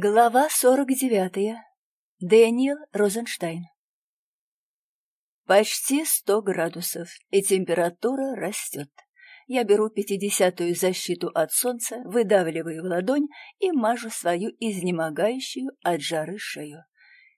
Глава сорок девятая. Дэниел Розенштайн. Почти сто градусов, и температура растет. Я беру пятидесятую защиту от солнца, выдавливаю в ладонь и мажу свою изнемогающую от жары шею.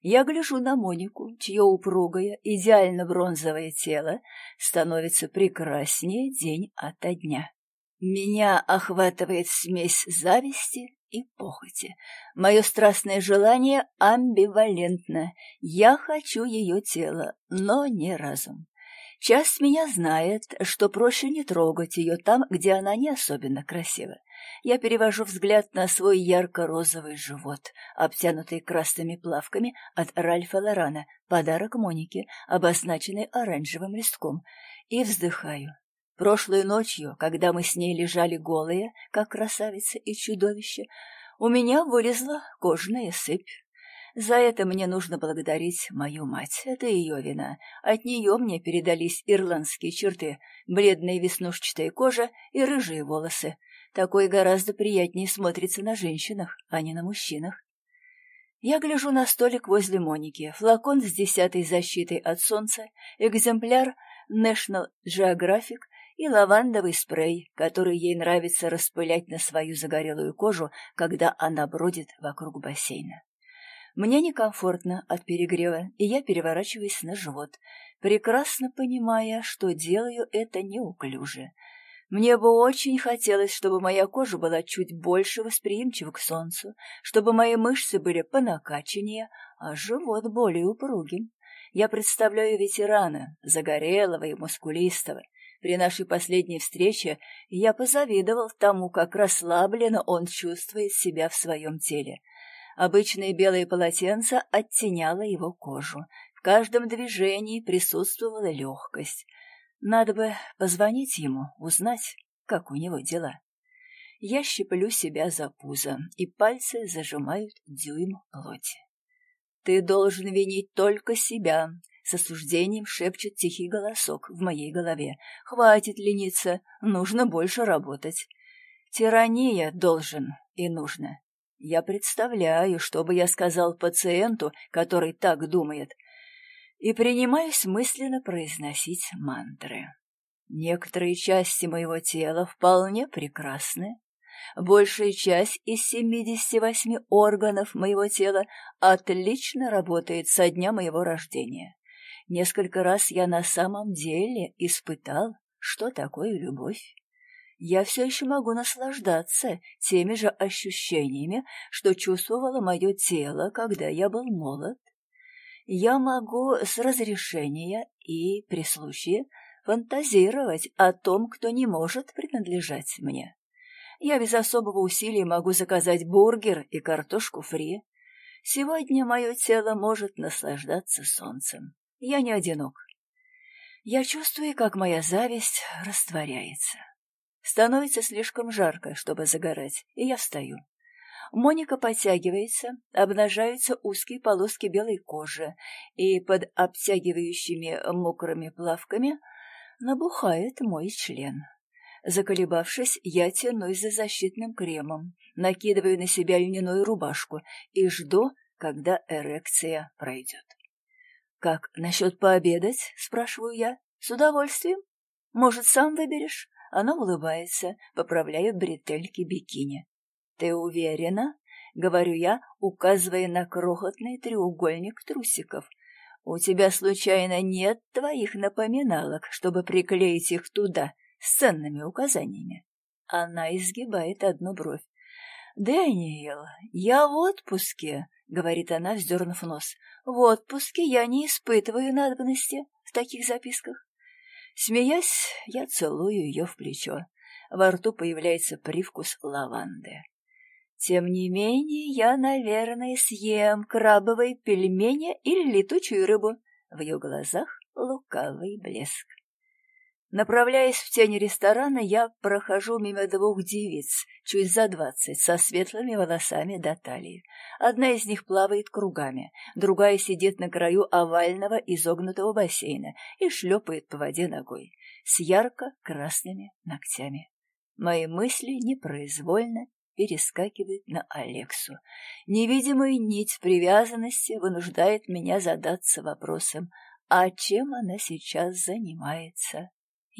Я гляжу на Монику, чье упругое, идеально бронзовое тело становится прекраснее день ото дня. Меня охватывает смесь зависти и похоти. Мое страстное желание амбивалентно. Я хочу ее тело, но не разум. Часть меня знает, что проще не трогать ее там, где она не особенно красива. Я перевожу взгляд на свой ярко-розовый живот, обтянутый красными плавками от Ральфа Лорана, подарок Монике, обозначенный оранжевым листком, и вздыхаю. Прошлой ночью, когда мы с ней лежали голые, как красавица и чудовище, у меня вылезла кожная сыпь. За это мне нужно благодарить мою мать. Это ее вина. От нее мне передались ирландские черты, бледная веснушчатая кожа и рыжие волосы. Такое гораздо приятнее смотрится на женщинах, а не на мужчинах. Я гляжу на столик возле Моники, флакон с десятой защитой от солнца, экземпляр National Geographic и лавандовый спрей, который ей нравится распылять на свою загорелую кожу, когда она бродит вокруг бассейна. Мне некомфортно от перегрева, и я переворачиваюсь на живот, прекрасно понимая, что делаю это неуклюже. Мне бы очень хотелось, чтобы моя кожа была чуть больше восприимчива к солнцу, чтобы мои мышцы были понакаченнее, а живот более упругим. Я представляю ветерана, загорелого и мускулистого, при нашей последней встрече я позавидовал тому, как расслабленно он чувствует себя в своем теле. Обычное белое полотенце оттеняло его кожу. В каждом движении присутствовала легкость. Надо бы позвонить ему, узнать, как у него дела. Я щеплю себя за пузо, и пальцы зажимают дюйм плоти. Ты должен винить только себя, с осуждением шепчет тихий голосок в моей голове. «Хватит лениться, нужно больше работать. Тирания должен и нужно. Я представляю, что бы я сказал пациенту, который так думает, и принимаюсь мысленно произносить мантры. Некоторые части моего тела вполне прекрасны. Большая часть из 78 органов моего тела отлично работает со дня моего рождения. Несколько раз я на самом деле испытал, что такое любовь. Я все еще могу наслаждаться теми же ощущениями, что чувствовало мое тело, когда я был молод. Я могу с разрешения и при случае фантазировать о том, кто не может принадлежать мне. Я без особого усилия могу заказать бургер и картошку фри. Сегодня мое тело может наслаждаться солнцем. Я не одинок. Я чувствую, как моя зависть растворяется. Становится слишком жарко, чтобы загорать, и я встаю. Моника подтягивается, обнажаются узкие полоски белой кожи, и под обтягивающими мокрыми плавками набухает мой член. Заколебавшись, я тянусь за защитным кремом, накидываю на себя льняную рубашку и жду, когда эрекция пройдет. «Как насчет пообедать?» — спрашиваю я. «С удовольствием. Может, сам выберешь?» Она улыбается, поправляет бретельки бикини. «Ты уверена?» — говорю я, указывая на крохотный треугольник трусиков. «У тебя, случайно, нет твоих напоминалок, чтобы приклеить их туда с ценными указаниями?» Она изгибает одну бровь. «Дэниел, я в отпуске», — говорит она, вздернув нос. «В отпуске я не испытываю надобности в таких записках». Смеясь, я целую ее в плечо. Во рту появляется привкус лаванды. Тем не менее, я, наверное, съем крабовые пельмени или летучую рыбу. В ее глазах лукавый блеск. Направляясь в тень ресторана, я прохожу мимо двух девиц, чуть за двадцать, со светлыми волосами до талии. Одна из них плавает кругами, другая сидит на краю овального изогнутого бассейна и шлепает по воде ногой, с ярко-красными ногтями. Мои мысли непроизвольно перескакивает на Алексу. Невидимая нить привязанности вынуждает меня задаться вопросом, а чем она сейчас занимается?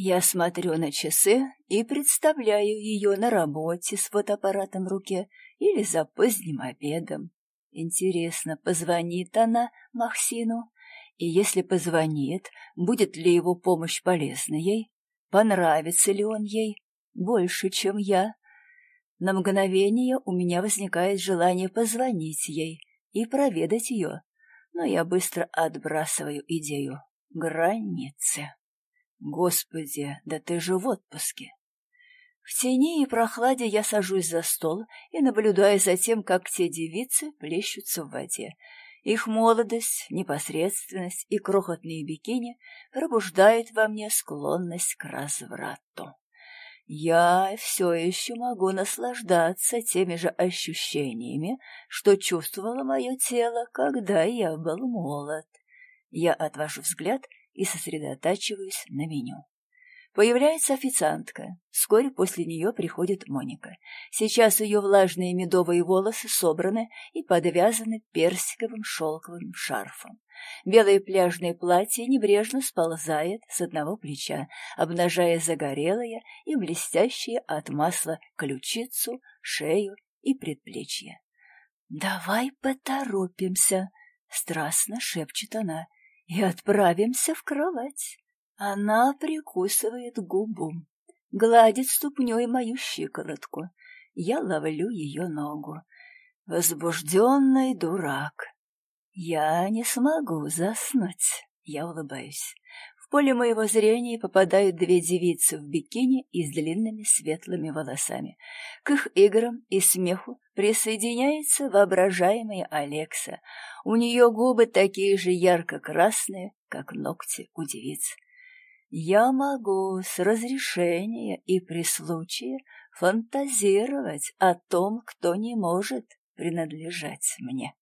Я смотрю на часы и представляю ее на работе с фотоаппаратом в руке или за поздним обедом. Интересно, позвонит она Махсину? И если позвонит, будет ли его помощь полезна ей? Понравится ли он ей? Больше, чем я. На мгновение у меня возникает желание позвонить ей и проведать ее, но я быстро отбрасываю идею. Границы. Господи, да ты же в отпуске. В тени и прохладе я сажусь за стол и наблюдаю за тем, как те девицы плещутся в воде. Их молодость, непосредственность и крохотные бикини пробуждают во мне склонность к разврату. Я все еще могу наслаждаться теми же ощущениями, что чувствовало мое тело, когда я был молод. Я отвожу взгляд и сосредотачиваюсь на меню. Появляется официантка. Вскоре после нее приходит Моника. Сейчас ее влажные медовые волосы собраны и подвязаны персиковым шелковым шарфом. Белое пляжное платье небрежно сползает с одного плеча, обнажая загорелое и блестящее от масла ключицу, шею и предплечье. «Давай поторопимся!» — страстно шепчет она. «И отправимся в кровать!» Она прикусывает губу, гладит ступней мою щиколотку. Я ловлю ее ногу. Возбужденный дурак. Я не смогу заснуть. Я улыбаюсь. Поле моего зрения попадают две девицы в бикини и с длинными светлыми волосами. К их играм и смеху присоединяется воображаемая Алекса. У нее губы такие же ярко-красные, как ногти у девиц. Я могу с разрешения и при случае фантазировать о том, кто не может принадлежать мне.